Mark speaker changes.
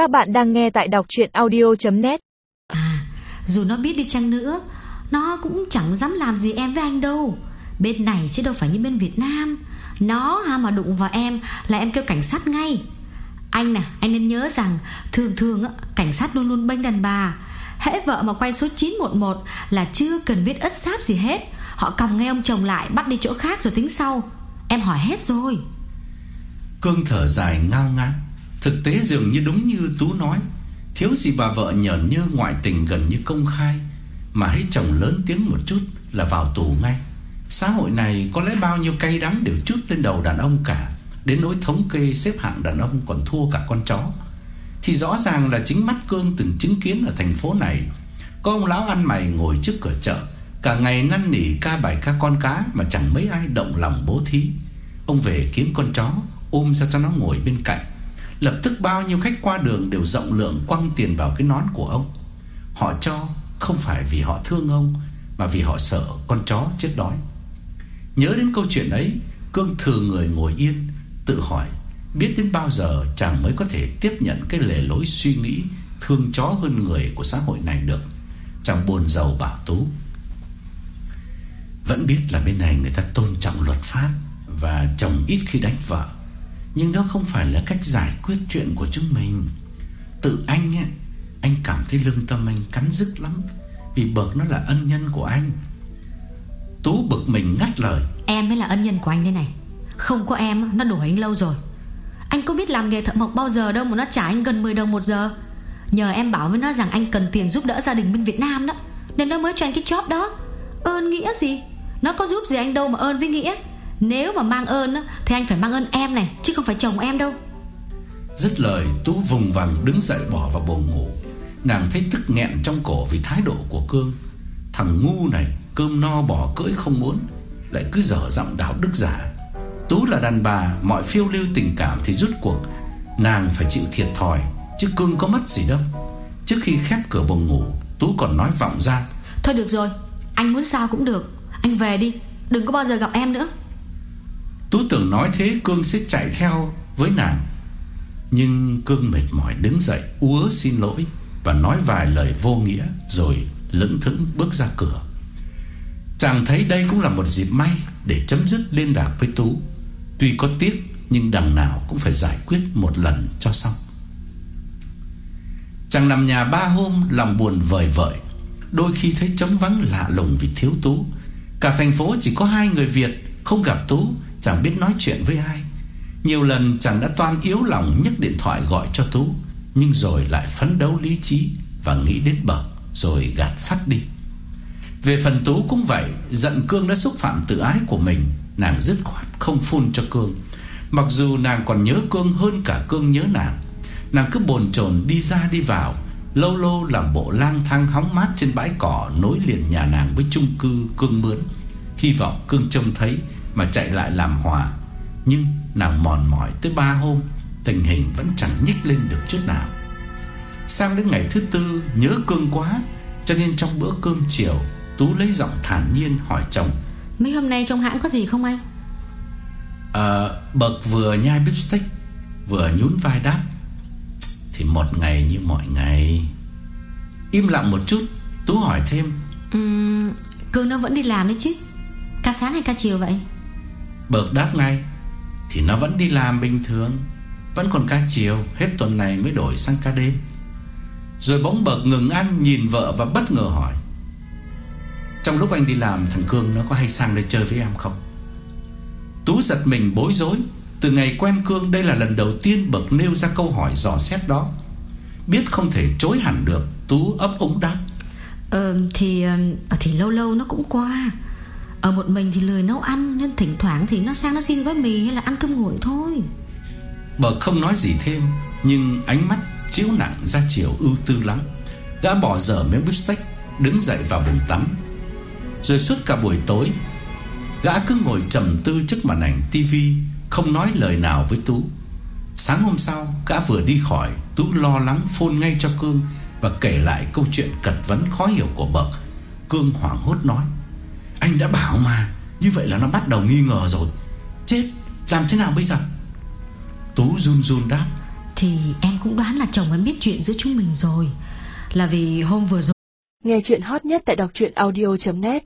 Speaker 1: Các bạn đang nghe tại đọc chuyện audio.net
Speaker 2: À dù nó biết đi chăng nữa Nó cũng chẳng dám làm gì em với anh đâu. Bên này chứ đâu phải như bên Việt Nam. Nó ha mà đụng vào em Là em kêu cảnh sát ngay. Anh nè anh nên nhớ rằng Thường thường cảnh sát luôn luôn bênh đàn bà. Hễ vợ mà quay số 911 Là chưa cần biết ất sáp gì hết. Họ còng ngay ông chồng lại Bắt đi chỗ khác rồi tính sau. Em hỏi hết rồi.
Speaker 3: Cương thở dài ngao ngán Thực tế dường như đúng như Tú nói. Thiếu gì bà vợ nhờn như ngoại tình gần như công khai, Mà hãy chồng lớn tiếng một chút là vào tù ngay. Xã hội này có lẽ bao nhiêu cay đắng đều chút lên đầu đàn ông cả. Đến nỗi thống kê xếp hạng đàn ông còn thua cả con chó. Thì rõ ràng là chính mắt Cương từng chứng kiến ở thành phố này. Có ông lão ăn mày ngồi trước cửa chợ, Cả ngày năn nỉ ca bài ca con cá Mà chẳng mấy ai động lòng bố thí. Ông về kiếm con chó, Ôm ra cho nó ngồi bên cạnh. Lập tức bao nhiêu khách qua đường Đều rộng lượng quăng tiền vào cái nón của ông. Họ cho không phải vì họ thương ông, Mà vì họ sợ con chó chết đói. Nhớ đến câu chuyện ấy, Cương thừa người ngồi yên, Tự hỏi, Biết đến bao giờ chàng mới có thể tiếp nhận Cái lề lối suy nghĩ Thương chó hơn người của xã hội này được? Chàng buồn giàu bảo Tú. Vẫn biết là bên này người ta tôn trọng luật pháp Và chồng ít khi đánh vợ. Nhưng đó không phải là cách giải quyết chuyện của chúng mình. Tự anh ấy, Anh cảm thấy lương tâm anh cắn rứt lắm Vì bậc nó là ân nhân của anh. Tú bực mình ngắt lời.
Speaker 2: Em mới là ân nhân của anh đây này. Không có em nó đuổi anh lâu rồi. Anh có biết làm nghề thợ mộc bao giờ đâu Mà nó trả anh gần 10 đồng một giờ. Nhờ em bảo với nó rằng anh cần tiền giúp đỡ gia đình bên Việt Nam đó Nên nó mới cho anh cái job đó. Ơn nghĩa gì? Nó có giúp gì anh đâu mà ơn với nghĩa. Nếu mà mang ơn Thì anh phải mang ơn em này Chứ không phải chồng em đâu.
Speaker 3: Dứt lời Tú vùng vằng đứng dậy bỏ vào bồn ngủ. Nàng thấy tức nghẹn trong cổ Vì thái độ của Cương. Thằng ngu này cơm no bỏ cưỡi không muốn Lại cứ dở giọng đạo đức giả. Tú là đàn bà Mọi phiêu lưu tình cảm thì rút cuộc. Nàng phải chịu thiệt thòi Chứ Cương có mất gì đâu. Trước khi khép cửa buồng ngủ Tú còn nói vọng ra.
Speaker 2: Thôi được rồi Anh muốn sao cũng được. Anh về đi Đừng có bao giờ gặp em nữa
Speaker 3: Tú tưởng nói thế, Cương sẽ chạy theo với nàng. Nhưng Cương mệt mỏi đứng dậy, Úa xin lỗi Và nói vài lời vô nghĩa Rồi lững thững bước ra cửa. Chàng thấy đây cũng là một dịp may Để chấm dứt liên lạc với Tú. Tuy có tiếc, Nhưng đằng nào cũng phải giải quyết một lần cho xong. Chàng nằm nhà ba hôm, Lòng buồn vời vợi. Đôi khi thấy trống vắng lạ lùng vì thiếu Tú. Cả thành phố chỉ có hai người Việt Không gặp Tú Chẳng biết nói chuyện với ai. Nhiều lần chàng đã toan yếu lòng nhấc điện thoại gọi cho Tú, Nhưng rồi lại phấn đấu lý trí Và nghĩ đến bậc Rồi gạt phát đi. Về phần Tú cũng vậy, Giận Cương đã xúc phạm tự ái của mình, Nàng dứt khoát không phun cho Cương. Mặc dù nàng còn nhớ Cương hơn cả Cương nhớ nàng Nàng cứ bồn chồn đi ra đi vào, Lâu lâu làm bộ lang thang hóng mát trên bãi cỏ Nối liền nhà nàng với chung cư Cương mướn. Hy vọng Cương trông thấy mà chạy lại làm hòa. Nhưng nàng mòn mỏi tới ba hôm Tình hình vẫn chẳng nhích lên được chút nào. Sang đến ngày thứ tư Nhớ Cương quá Cho nên trong bữa cơm chiều Tú lấy giọng thản nhiên hỏi chồng
Speaker 2: Mấy hôm nay trong hãng có gì không anh?
Speaker 3: À, Bậc vừa nhai bít steak Vừa nhún vai đáp Thì một ngày như mọi ngày. Im lặng một chút Tú hỏi thêm
Speaker 2: uhm, Cương nó vẫn đi làm đấy chứ. Ca sáng hay ca chiều vậy
Speaker 3: Bợt đáp ngay, Thì nó vẫn đi làm bình thường. Vẫn còn ca chiều, Hết tuần này mới đổi sang ca đêm. Rồi bỗng Bợt ngừng ăn, Nhìn vợ và bất ngờ hỏi, Trong lúc anh đi làm, Thằng Cương nó có hay sang đây chơi với em không? Tú giật mình bối rối, Từ ngày quen Cương, đây là lần đầu tiên Bậc nêu ra câu hỏi dò xét đó. Biết không thể chối hẳn được. Tú ấp ống đáp
Speaker 2: Ờ thì ờ, Thì lâu lâu nó cũng qua. Ở một mình thì lười nấu ăn, Nên thỉnh thoảng thì nó sang nó xin gói mì Hay là ăn cơm nguội thôi.
Speaker 3: Bờ không nói gì thêm, Nhưng ánh mắt chiếu nặng ra chiều ưu tư lắm. Gã bỏ dở miếng bít steak Đứng dậy vào bồn tắm. Rồi suốt cả buổi tối, Gã cứ ngồi trầm tư trước màn ảnh tivi Không nói lời nào với Tú. Sáng hôm sau, Gã vừa đi khỏi, Tú lo lắng phôn ngay cho Cương Và kể lại câu chuyện cật vấn khó hiểu của Bậc. Cương hoảng hốt nói anh đã bảo mà. Như vậy là nó bắt đầu nghi ngờ rồi. Chết làm thế nào bây giờ? Tú run run đáp.
Speaker 2: Thì em cũng đoán là chồng em biết chuyện giữa chúng mình rồi. Là vì hôm vừa rồi
Speaker 4: Nghe chuyện hot nhất tại đọc truyện audio.net